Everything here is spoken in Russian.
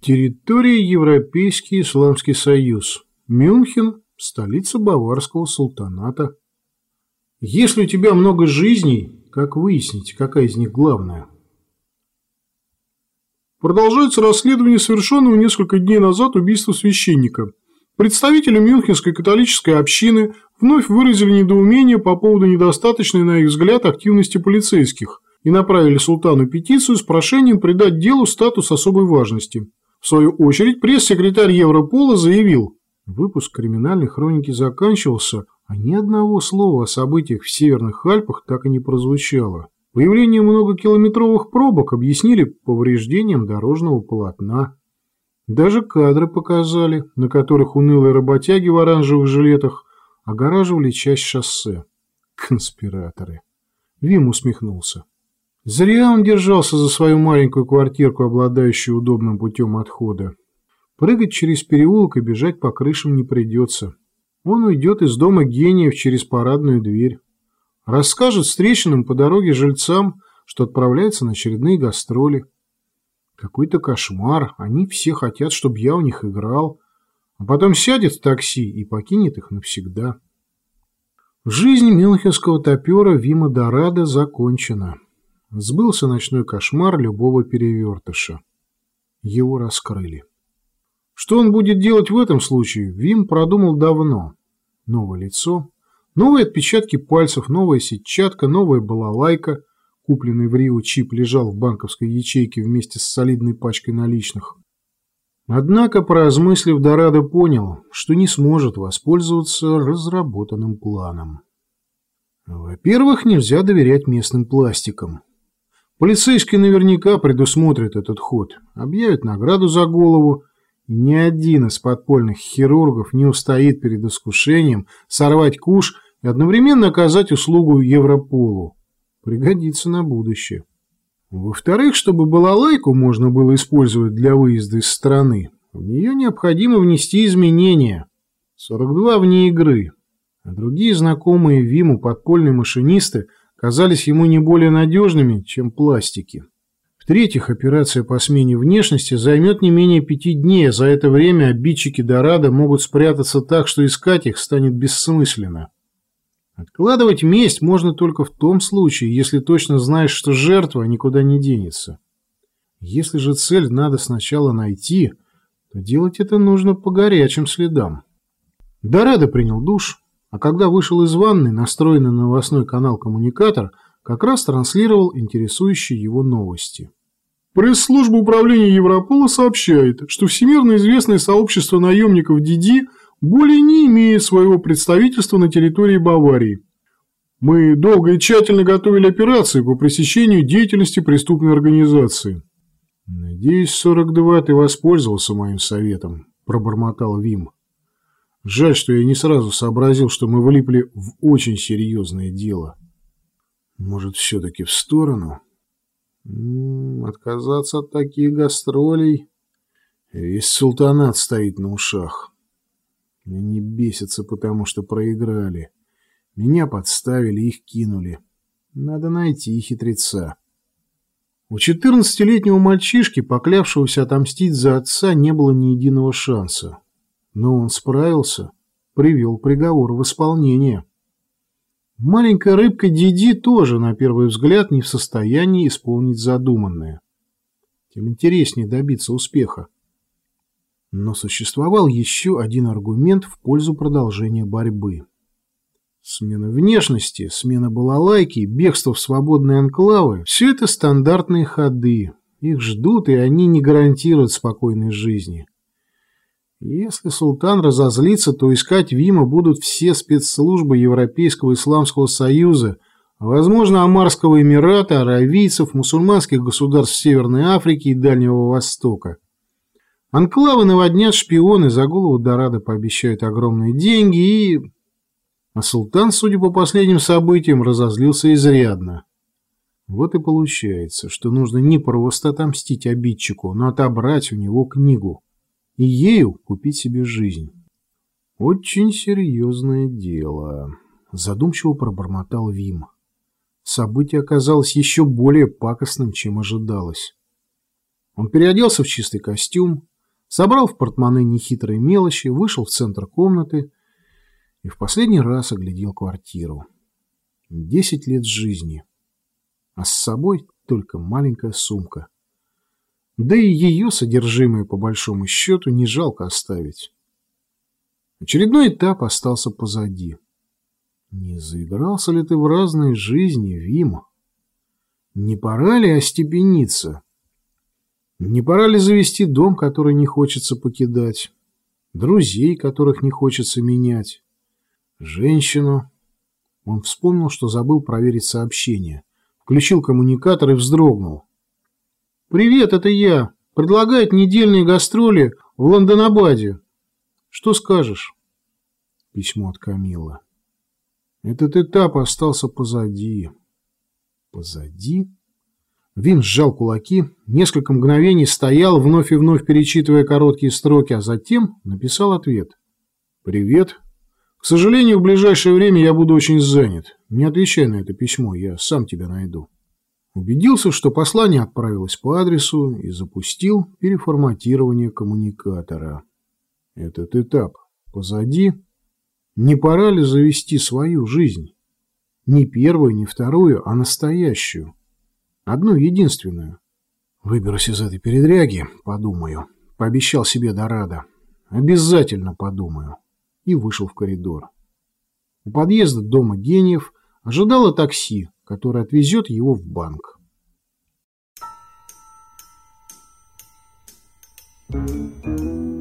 Территория Европейский Исламский Союз. Мюнхен – столица Баварского султаната. Если у тебя много жизней, как выяснить, какая из них главная? Продолжается расследование совершенного несколько дней назад убийства священника. Представители Мюнхенской католической общины вновь выразили недоумение по поводу недостаточной, на их взгляд, активности полицейских и направили султану петицию с прошением придать делу статус особой важности. В свою очередь, пресс-секретарь Европола заявил, выпуск криминальной хроники заканчивался, а ни одного слова о событиях в Северных Альпах так и не прозвучало. Появление многокилометровых пробок объяснили повреждением дорожного полотна. Даже кадры показали, на которых унылые работяги в оранжевых жилетах огораживали часть шоссе. Конспираторы. Вим усмехнулся. Зря он держался за свою маленькую квартирку, обладающую удобным путем отхода. Прыгать через переулок и бежать по крышам не придется. Он уйдет из дома гениев через парадную дверь. Расскажет встреченным по дороге жильцам, что отправляется на очередные гастроли. Какой-то кошмар, они все хотят, чтобы я у них играл. А потом сядет в такси и покинет их навсегда. Жизнь мюнхенского топера Вима Дорадо закончена. Сбылся ночной кошмар любого перевертыша. Его раскрыли. Что он будет делать в этом случае, Вим продумал давно. Новое лицо, Новые отпечатки пальцев, новая сетчатка, новая балалайка. Купленный в Рио чип лежал в банковской ячейке вместе с солидной пачкой наличных. Однако, поразмыслив, Дорадо понял, что не сможет воспользоваться разработанным планом. Во-первых, нельзя доверять местным пластикам. Полицейский наверняка предусмотрит этот ход, объявит награду за голову ни один из подпольных хирургов не устоит перед искушением сорвать куш и одновременно оказать услугу Европолу. Пригодится на будущее. Во-вторых, чтобы балалайку можно было использовать для выезда из страны, в нее необходимо внести изменения. 42 вне игры. А другие знакомые Виму подпольные машинисты казались ему не более надежными, чем пластики. В-третьих, операция по смене внешности займет не менее пяти дней, а за это время обидчики Дорадо могут спрятаться так, что искать их станет бессмысленно. Откладывать месть можно только в том случае, если точно знаешь, что жертва никуда не денется. Если же цель надо сначала найти, то делать это нужно по горячим следам. Дорадо принял душ, а когда вышел из ванны, настроенный на новостной канал коммуникатор как раз транслировал интересующие его новости. Пресс-служба управления Европола сообщает, что всемирно известное сообщество наемников Диди – более не имеет своего представительства на территории Баварии. Мы долго и тщательно готовили операции по пресечению деятельности преступной организации. «Надеюсь, 42 ты воспользовался моим советом», – пробормотал Вим. «Жаль, что я не сразу сообразил, что мы влипли в очень серьезное дело. Может, все-таки в сторону? М -м, отказаться от таких гастролей? Весь султанат стоит на ушах». Они бесятся, потому что проиграли. Меня подставили, их кинули. Надо найти хитреца. У четырнадцатилетнего мальчишки, поклявшегося отомстить за отца, не было ни единого шанса. Но он справился, привел приговор в исполнение. Маленькая рыбка Диди тоже, на первый взгляд, не в состоянии исполнить задуманное. Тем интереснее добиться успеха. Но существовал еще один аргумент в пользу продолжения борьбы. Смена внешности, смена балалайки, бегство в свободные анклавы – все это стандартные ходы. Их ждут, и они не гарантируют спокойной жизни. Если султан разозлится, то искать Вима будут все спецслужбы Европейского Исламского Союза, возможно, Амарского Эмирата, аравийцев, мусульманских государств Северной Африки и Дальнего Востока. Анклавы наводнят шпионы, за голову Дорадо пообещают огромные деньги и... А султан, судя по последним событиям, разозлился изрядно. Вот и получается, что нужно не просто отомстить обидчику, но отобрать у него книгу и ею купить себе жизнь. Очень серьезное дело, задумчиво пробормотал Вим. Событие оказалось еще более пакостным, чем ожидалось. Он переоделся в чистый костюм, собрал в портмоне нехитрые мелочи, вышел в центр комнаты и в последний раз оглядел квартиру. Десять лет жизни, а с собой только маленькая сумка. Да и ее содержимое, по большому счету, не жалко оставить. Очередной этап остался позади. Не заигрался ли ты в разные жизни, Вима? Не пора ли остепениться? Не пора ли завести дом, который не хочется покидать? Друзей, которых не хочется менять? Женщину? Он вспомнил, что забыл проверить сообщение. Включил коммуникатор и вздрогнул. «Привет, это я. Предлагает недельные гастроли в Лондонабаде. Что скажешь?» Письмо от Камила. Этот этап остался позади. Позади? Вин сжал кулаки, несколько мгновений стоял, вновь и вновь перечитывая короткие строки, а затем написал ответ. «Привет. К сожалению, в ближайшее время я буду очень занят. Не отвечай на это письмо, я сам тебя найду». Убедился, что послание отправилось по адресу и запустил переформатирование коммуникатора. Этот этап позади. Не пора ли завести свою жизнь? Не первую, не вторую, а настоящую. Одну единственную. Выберусь из этой передряги, подумаю. Пообещал себе Дорадо. Обязательно подумаю. И вышел в коридор. У подъезда дома гениев ожидало такси, которое отвезет его в банк. Thank you.